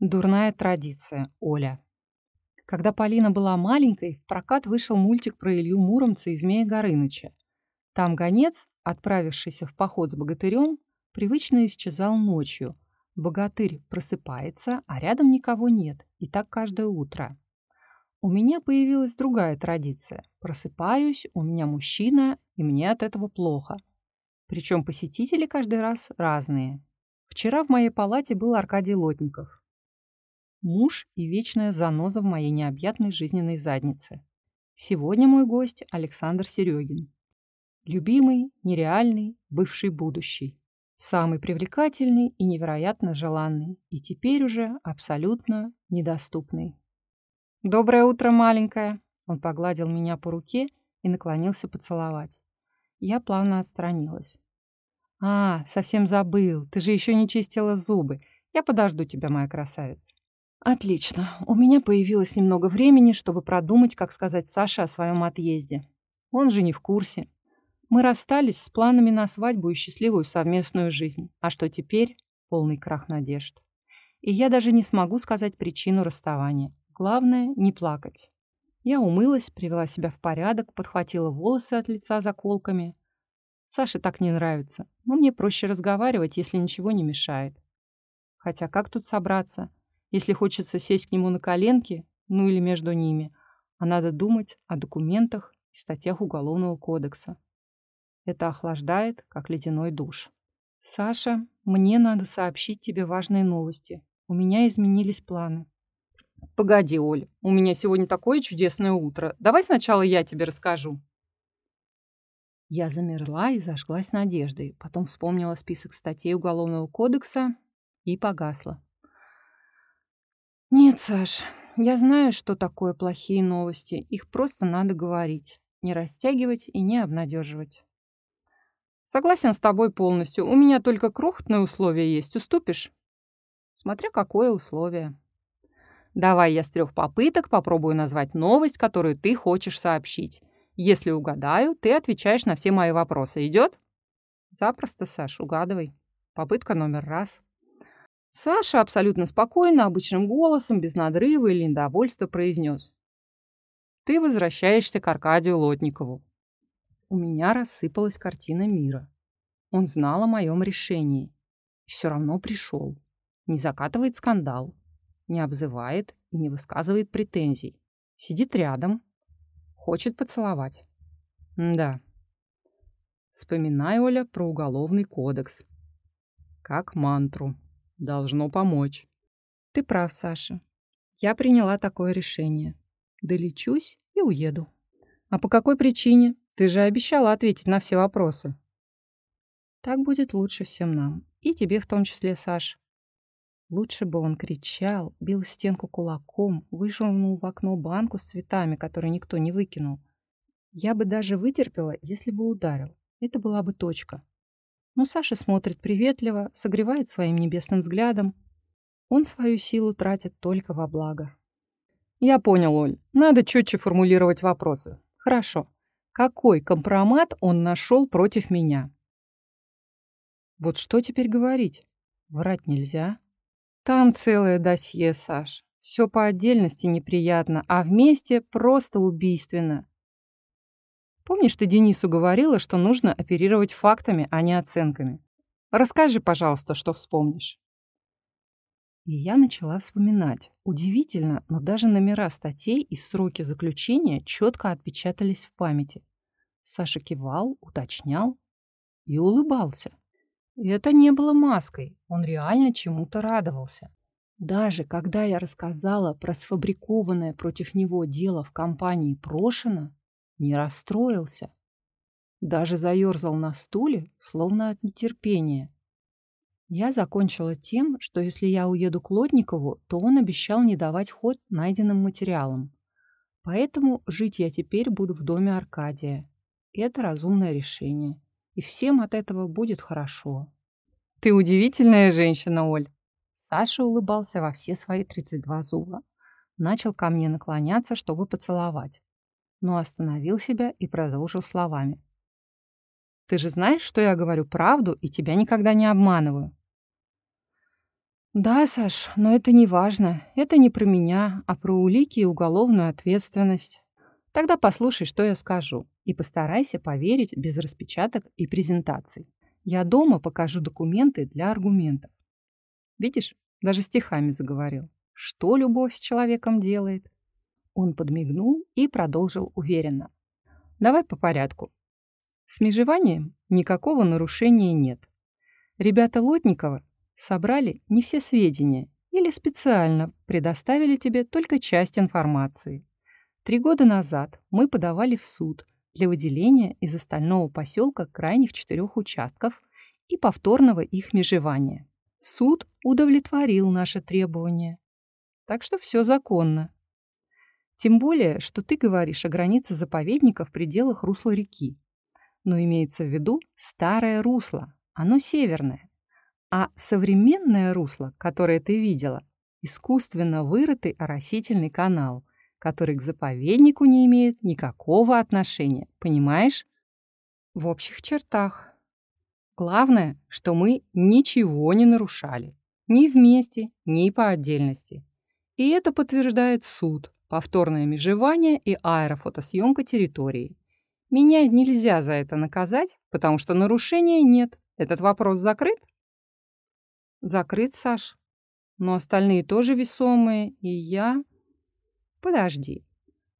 Дурная традиция, Оля. Когда Полина была маленькой, в прокат вышел мультик про Илью Муромца и Змея Горыныча. Там гонец, отправившийся в поход с богатырем, привычно исчезал ночью. Богатырь просыпается, а рядом никого нет, и так каждое утро. У меня появилась другая традиция. Просыпаюсь, у меня мужчина, и мне от этого плохо. Причем посетители каждый раз разные. Вчера в моей палате был Аркадий Лотников. Муж и вечная заноза в моей необъятной жизненной заднице. Сегодня мой гость Александр Серегин. Любимый, нереальный, бывший будущий. Самый привлекательный и невероятно желанный. И теперь уже абсолютно недоступный. «Доброе утро, маленькая!» Он погладил меня по руке и наклонился поцеловать. Я плавно отстранилась. «А, совсем забыл. Ты же еще не чистила зубы. Я подожду тебя, моя красавица». «Отлично. У меня появилось немного времени, чтобы продумать, как сказать Саше о своем отъезде. Он же не в курсе. Мы расстались с планами на свадьбу и счастливую совместную жизнь. А что теперь? Полный крах надежд. И я даже не смогу сказать причину расставания. Главное — не плакать. Я умылась, привела себя в порядок, подхватила волосы от лица заколками. Саше так не нравится, но мне проще разговаривать, если ничего не мешает. Хотя как тут собраться, если хочется сесть к нему на коленки, ну или между ними, а надо думать о документах и статьях Уголовного кодекса. Это охлаждает, как ледяной душ. «Саша, мне надо сообщить тебе важные новости. У меня изменились планы». «Погоди, Оль, у меня сегодня такое чудесное утро. Давай сначала я тебе расскажу». Я замерла и зажглась надеждой, потом вспомнила список статей Уголовного кодекса и погасла. «Нет, Саш, я знаю, что такое плохие новости. Их просто надо говорить, не растягивать и не обнадеживать. Согласен с тобой полностью. У меня только крохотное условие есть. Уступишь? Смотря какое условие. Давай я с трех попыток попробую назвать новость, которую ты хочешь сообщить. Если угадаю, ты отвечаешь на все мои вопросы. Идет? Запросто, Саш, угадывай. Попытка номер раз. Саша абсолютно спокойно, обычным голосом, без надрыва или недовольства произнес. Ты возвращаешься к Аркадию Лотникову. У меня рассыпалась картина мира. Он знал о моем решении. Все равно пришел. Не закатывает скандал, не обзывает и не высказывает претензий. Сидит рядом, хочет поцеловать. Да. Вспоминай, Оля, про уголовный кодекс. Как мантру. Должно помочь. Ты прав, Саша. Я приняла такое решение. Долечусь и уеду. А по какой причине? Ты же обещала ответить на все вопросы. Так будет лучше всем нам. И тебе в том числе, Саш. Лучше бы он кричал, бил стенку кулаком, вышвырнул в окно банку с цветами, которые никто не выкинул. Я бы даже вытерпела, если бы ударил. Это была бы точка. Но Саша смотрит приветливо, согревает своим небесным взглядом. Он свою силу тратит только во благо. Я понял, Оль. Надо четче формулировать вопросы. Хорошо. Какой компромат он нашел против меня? Вот что теперь говорить? Врать нельзя. Там целое досье, Саш. Все по отдельности неприятно, а вместе просто убийственно. Помнишь, ты Денису говорила, что нужно оперировать фактами, а не оценками? Расскажи, пожалуйста, что вспомнишь. И я начала вспоминать. Удивительно, но даже номера статей и сроки заключения четко отпечатались в памяти. Саша кивал, уточнял и улыбался. И это не было маской, он реально чему-то радовался. Даже когда я рассказала про сфабрикованное против него дело в компании Прошина, не расстроился. Даже заерзал на стуле, словно от нетерпения. Я закончила тем, что если я уеду к Лотникову, то он обещал не давать ход найденным материалам. Поэтому жить я теперь буду в доме Аркадия. Это разумное решение. И всем от этого будет хорошо. Ты удивительная женщина, Оль. Саша улыбался во все свои 32 зуба. Начал ко мне наклоняться, чтобы поцеловать. Но остановил себя и продолжил словами. Ты же знаешь, что я говорю правду и тебя никогда не обманываю. Да, Саш, но это не важно. Это не про меня, а про улики и уголовную ответственность. Тогда послушай, что я скажу, и постарайся поверить без распечаток и презентаций. Я дома покажу документы для аргументов. Видишь, даже стихами заговорил. Что любовь с человеком делает? Он подмигнул и продолжил уверенно. Давай по порядку. С межеванием никакого нарушения нет. Ребята Лотникова собрали не все сведения или специально предоставили тебе только часть информации. Три года назад мы подавали в суд для выделения из остального поселка крайних четырех участков и повторного их межевания. Суд удовлетворил наше требование. Так что все законно. Тем более, что ты говоришь о границе заповедника в пределах русла реки. Но имеется в виду старое русло, оно северное. А современное русло, которое ты видела, искусственно вырытый оросительный канал, который к заповеднику не имеет никакого отношения, понимаешь? В общих чертах. Главное, что мы ничего не нарушали. Ни вместе, ни по отдельности. И это подтверждает суд, повторное межевание и аэрофотосъемка территории. Меня нельзя за это наказать, потому что нарушения нет. Этот вопрос закрыт? Закрыт, Саш. Но остальные тоже весомые, и я... Подожди.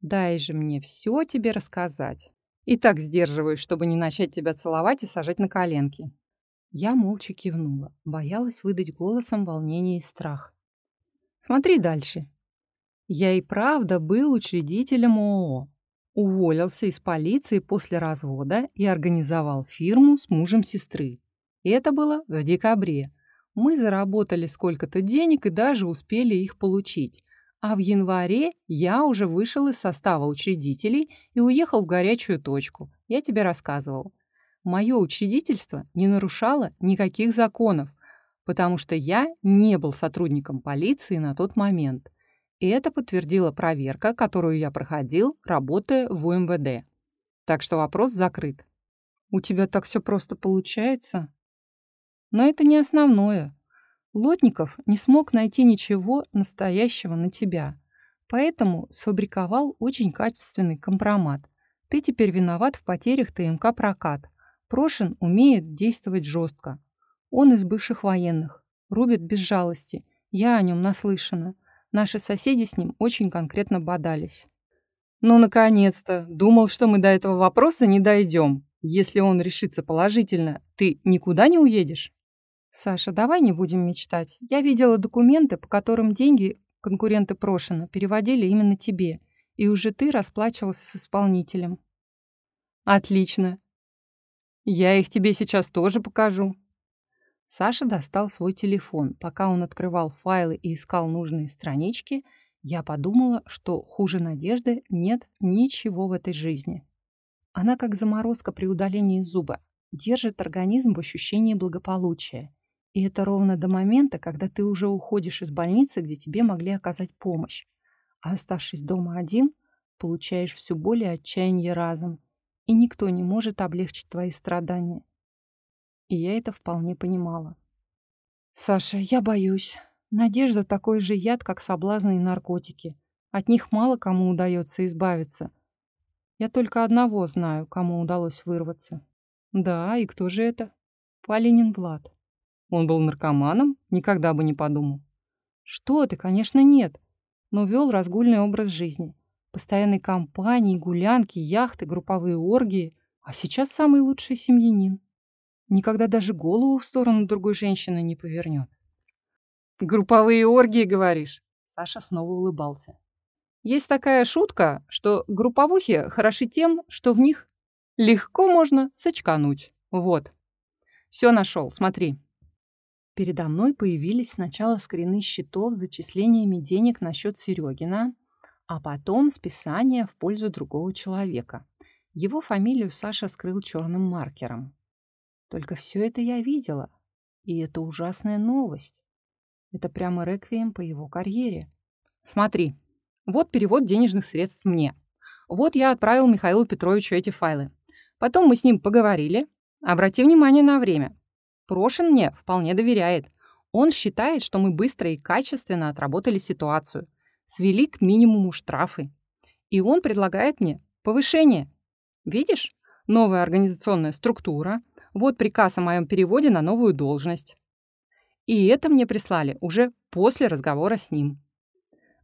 Дай же мне все тебе рассказать. И так сдерживаюсь, чтобы не начать тебя целовать и сажать на коленки. Я молча кивнула, боялась выдать голосом волнение и страх. Смотри дальше. Я и правда был учредителем ООО. Уволился из полиции после развода и организовал фирму с мужем сестры. Это было в декабре. Мы заработали сколько-то денег и даже успели их получить. А в январе я уже вышел из состава учредителей и уехал в горячую точку. Я тебе рассказывал. Мое учредительство не нарушало никаких законов, потому что я не был сотрудником полиции на тот момент. И это подтвердила проверка, которую я проходил, работая в УМВД. Так что вопрос закрыт. У тебя так все просто получается? Но это не основное. Лотников не смог найти ничего настоящего на тебя, поэтому сфабриковал очень качественный компромат. Ты теперь виноват в потерях ТМК «Прокат». Прошин умеет действовать жестко. Он из бывших военных, рубит без жалости. Я о нем наслышана. Наши соседи с ним очень конкретно бодались. Ну, наконец-то! Думал, что мы до этого вопроса не дойдем. Если он решится положительно, ты никуда не уедешь? Саша, давай не будем мечтать. Я видела документы, по которым деньги конкуренты Прошина переводили именно тебе, и уже ты расплачивался с исполнителем. Отлично. Я их тебе сейчас тоже покажу. Саша достал свой телефон. Пока он открывал файлы и искал нужные странички, я подумала, что хуже надежды нет ничего в этой жизни. Она как заморозка при удалении зуба, держит организм в ощущении благополучия. И это ровно до момента, когда ты уже уходишь из больницы, где тебе могли оказать помощь. А оставшись дома один, получаешь все более отчаяние разом, и никто не может облегчить твои страдания. И я это вполне понимала. «Саша, я боюсь. Надежда такой же яд, как соблазны и наркотики. От них мало кому удается избавиться. Я только одного знаю, кому удалось вырваться. Да, и кто же это? Полинин Влад. Он был наркоманом? Никогда бы не подумал. Что ты, конечно, нет. Но вел разгульный образ жизни. Постоянные компании, гулянки, яхты, групповые оргии. А сейчас самый лучший семьянин. Никогда даже голову в сторону другой женщины не повернет. «Групповые оргии, говоришь?» Саша снова улыбался. «Есть такая шутка, что групповухи хороши тем, что в них легко можно сочкануть. Вот. Все нашел, смотри». Передо мной появились сначала скрины счетов с зачислениями денег на счет Серегина, а потом списание в пользу другого человека. Его фамилию Саша скрыл черным маркером. Только все это я видела. И это ужасная новость. Это прямо реквием по его карьере. Смотри, вот перевод денежных средств мне. Вот я отправил Михаилу Петровичу эти файлы. Потом мы с ним поговорили. Обрати внимание на время. Прошин мне вполне доверяет. Он считает, что мы быстро и качественно отработали ситуацию, свели к минимуму штрафы. И он предлагает мне повышение. Видишь? Новая организационная структура. Вот приказ о моем переводе на новую должность. И это мне прислали уже после разговора с ним.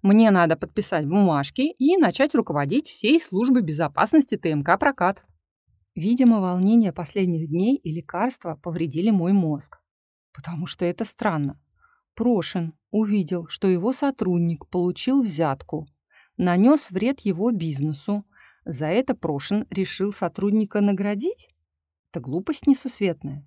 Мне надо подписать бумажки и начать руководить всей службой безопасности ТМК «Прокат». Видимо, волнение последних дней и лекарства повредили мой мозг. Потому что это странно. Прошин увидел, что его сотрудник получил взятку, нанес вред его бизнесу. За это Прошин решил сотрудника наградить? Это глупость несусветная.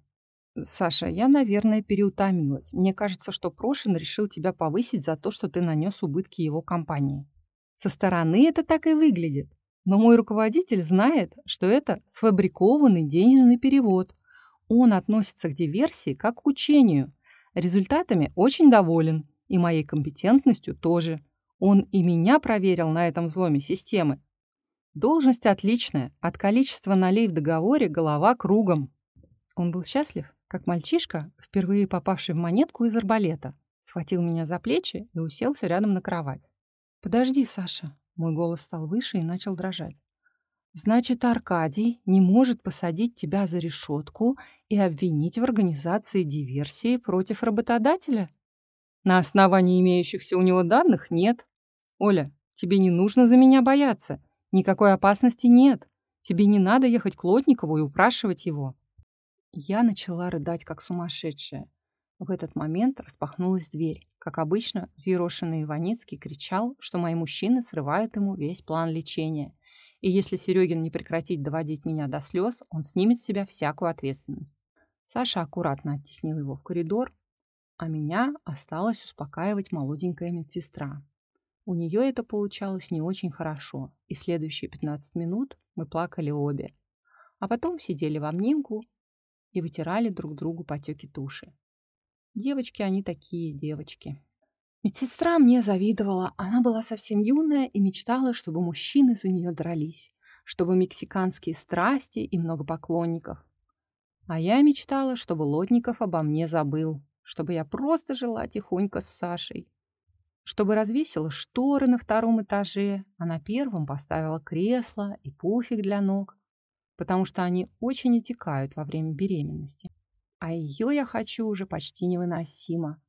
Саша, я, наверное, переутомилась. Мне кажется, что Прошин решил тебя повысить за то, что ты нанес убытки его компании. Со стороны это так и выглядит. Но мой руководитель знает, что это сфабрикованный денежный перевод. Он относится к диверсии как к учению. Результатами очень доволен. И моей компетентностью тоже. Он и меня проверил на этом взломе системы. Должность отличная. От количества налей в договоре голова кругом. Он был счастлив, как мальчишка, впервые попавший в монетку из арбалета. Схватил меня за плечи и уселся рядом на кровать. «Подожди, Саша». Мой голос стал выше и начал дрожать. «Значит, Аркадий не может посадить тебя за решетку и обвинить в организации диверсии против работодателя?» На основании имеющихся у него данных нет. Оля, тебе не нужно за меня бояться. Никакой опасности нет. Тебе не надо ехать к Лотникову и упрашивать его. Я начала рыдать, как сумасшедшая. В этот момент распахнулась дверь. Как обычно, взъерошенный Иваницкий кричал, что мои мужчины срывают ему весь план лечения. И если Серегин не прекратит доводить меня до слез, он снимет с себя всякую ответственность. Саша аккуратно оттеснил его в коридор, а меня осталось успокаивать молоденькая медсестра. У нее это получалось не очень хорошо, и следующие 15 минут мы плакали обе. А потом сидели в обнимку и вытирали друг другу потеки туши. Девочки они такие, девочки. Медсестра мне завидовала. Она была совсем юная и мечтала, чтобы мужчины за нее дрались, чтобы мексиканские страсти и много поклонников. А я мечтала, чтобы Лотников обо мне забыл, чтобы я просто жила тихонько с Сашей, чтобы развесила шторы на втором этаже, а на первом поставила кресло и пуфик для ног, потому что они очень отекают во время беременности. А ее я хочу уже почти невыносимо.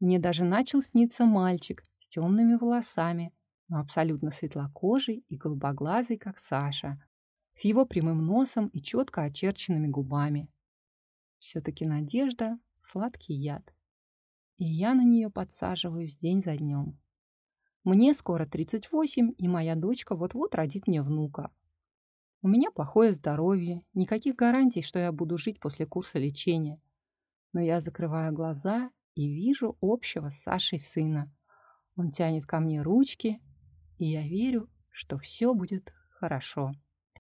Мне даже начал сниться мальчик с темными волосами, но абсолютно светлокожий и голубоглазый, как Саша, с его прямым носом и четко очерченными губами. Все-таки надежда сладкий яд. И я на нее подсаживаюсь день за днем. Мне скоро 38, и моя дочка вот-вот родит мне внука. У меня плохое здоровье, никаких гарантий, что я буду жить после курса лечения. Но я закрываю глаза и вижу общего с Сашей сына. Он тянет ко мне ручки, и я верю, что все будет хорошо.